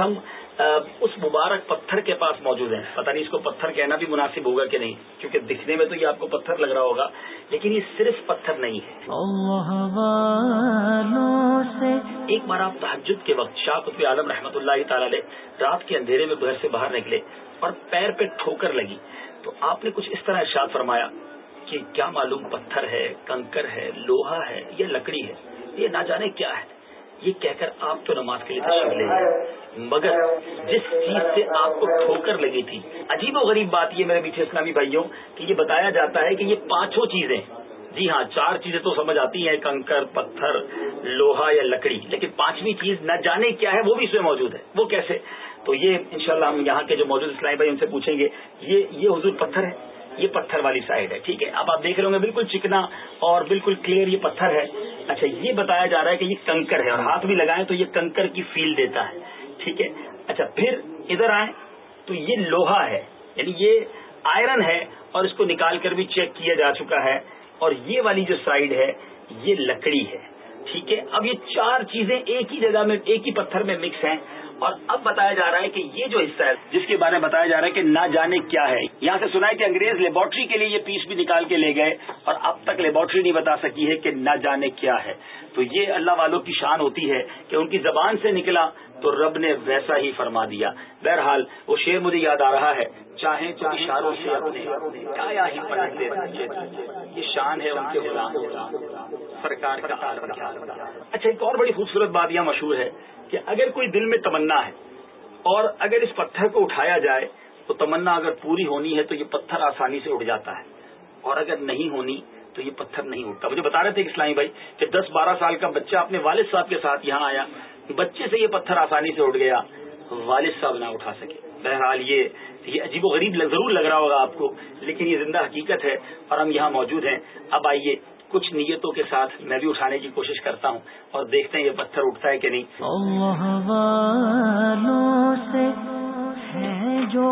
ہم اس مبارک پتھر کے پاس موجود ہیں۔ پتہ نہیں اس کو پتھر کہنا بھی مناسب ہوگا کہ نہیں کیونکہ دکھنے میں تو یہ آپ کو پتھر لگ رہا ہوگا لیکن یہ صرف پتھر نہیں ہے۔ ایک بار آپ تحجد کے وقت شاہ قطب عالم رحمۃ اللہ تعالی رات کے اندھیرے میں گھر سے باہر نکلے اور پیر پہ ٹھوکر لگی۔ تو آپ نے کچھ اس طرح ارشاد فرمایا کہ کیا معلوم پتھر ہے کنکر ہے لوہا ہے یا لکڑی ہے؟ یہ نہ جانے کیا ہے۔ یہ کہہ کر آپ تو نماز کے لیے تشریف لے گئے۔ مگر جس چیز سے آپ کو ٹھوکر لگی تھی عجیب و غریب بات یہ میرے پیچھے اسلامی بھائیوں کہ یہ بتایا جاتا ہے کہ یہ پانچوں چیزیں جی ہاں چار چیزیں تو سمجھ آتی ہیں کنکر پتھر لوہا یا لکڑی لیکن پانچویں چیز نہ جانے کیا ہے وہ بھی اس میں موجود ہے۔ وہ کیسے؟ تو یہ انشاءاللہ ہم یہاں کے جو موجود اسلامی بھائی ان سے پوچھیں گے یہ یہ حضور پتھر ہے یہ پتھر والی سائڈ ہے ٹھیک ہے؟ اب آپ دیکھ رہے ہوں گے بالکل چکنا اور بالکل کلیئر یہ پتھر ہے۔ اچھا یہ بتایا جا رہا ہے کہ یہ کنکر ہے اور ہاتھ بھی لگائیں تو یہ کنکر کی فیل دیتا ہے، ٹھیک ہے؟ اچھا پھر ادھر آئیں تو یہ لوہا ہے یعنی یہ آئرن ہے اور اس کو نکال کر بھی چیک کیا جا چکا ہے اور یہ والی جو سائڈ ہے، یہ لکڑی ہے، ٹھیک ہے؟ اب یہ چار چیزیں ایک ہی جگہ میں، ایک ہی پتھر میں مکس ہیں۔ اور اب بتایا جا رہا ہے کہ یہ جو حصہ ہے، جس کے بارے میں بتایا جا رہا ہے کہ نہ جانے کیا ہے، یہاں سے سنا ہے کہ انگریز لیبورٹری کے لیے یہ پیس بھی نکال کے لے گئے اور اب تک لیبورٹری نہیں بتا سکی ہے کہ نہ جانے کیا ہے۔ تو یہ اللہ والوں کی شان ہوتی ہے کہ ان کی زبان سے نکلا تو رب نے ویسا ہی فرما دیا۔ بہرحال وہ شیر مجھے یاد آ رہا ہے۔ چاہے تو اشاروں سے اپنے ہی یہ شان ہے ان کے غلام۔ سرکار کا اچھا ایک اور بڑی خوبصورت بات یہاں مشہور ہے کہ اگر کوئی دل میں تمنا ہے اور اگر اس پتھر کو اٹھایا جائے، تو تمنا اگر پوری ہونی ہے تو یہ پتھر آسانی سے اٹھ جاتا ہے۔ اور اگر نہیں ہونی تو یہ پتھر نہیں اٹھتا۔ مجھے بتا رہے تھے اسلامی بھائی کہ دس بارہ سال کا بچہ اپنے والد صاحب کے ساتھ یہاں آیا۔ بچے سے یہ پتھر آسانی سے اٹھ گیا، والد صاحب نہ اٹھا سکے۔ بہرحال یہ یہ عجیب و غریب ضرور لگ رہا ہوگا آپ کو، لیکن یہ زندہ حقیقت ہے اور ہم یہاں موجود ہیں۔ اب آئیے، کچھ نیتوں کے ساتھ میں بھی اٹھانے کی کوشش کرتا ہوں اور دیکھتے ہیں یہ پتھر اٹھتا ہے کہ نہیں۔ سے ہے جو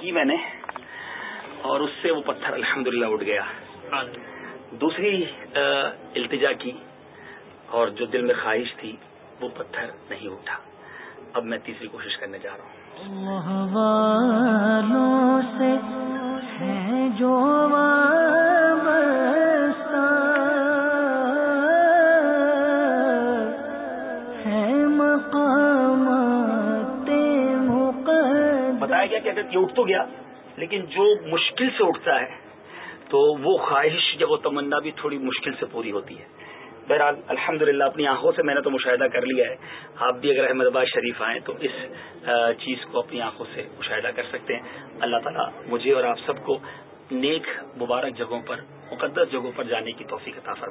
کی میں نے اور اس سے وہ پتھر الحمدللہ اٹھ گیا۔ دوسری التجا کی اور جو دل میں خواہش تھی وہ پتھر نہیں اٹھا۔ اب میں تیسری کوشش کرنے جا رہا ہوں۔ سے جو بتایا گیا کہ اگر یہ اٹھ تو گیا، لیکن جو مشکل سے اٹھتا ہے، تو وہ خواہش یا وہ تمنا بھی تھوڑی مشکل سے پوری ہوتی ہے۔ بہرحال الحمد اپنی آنکھوں سے میں نے تو مشاہدہ کر لیا ہے۔ آپ بھی اگر احمد آباد شریف آئیں تو اس چیز کو اپنی آنکھوں سے مشاہدہ کر سکتے ہیں۔ اللہ تعالیٰ مجھے اور آپ سب کو نیک، مبارک جگہوں پر، مقدس جگہوں پر جانے کی توفیق عطا فرمائے۔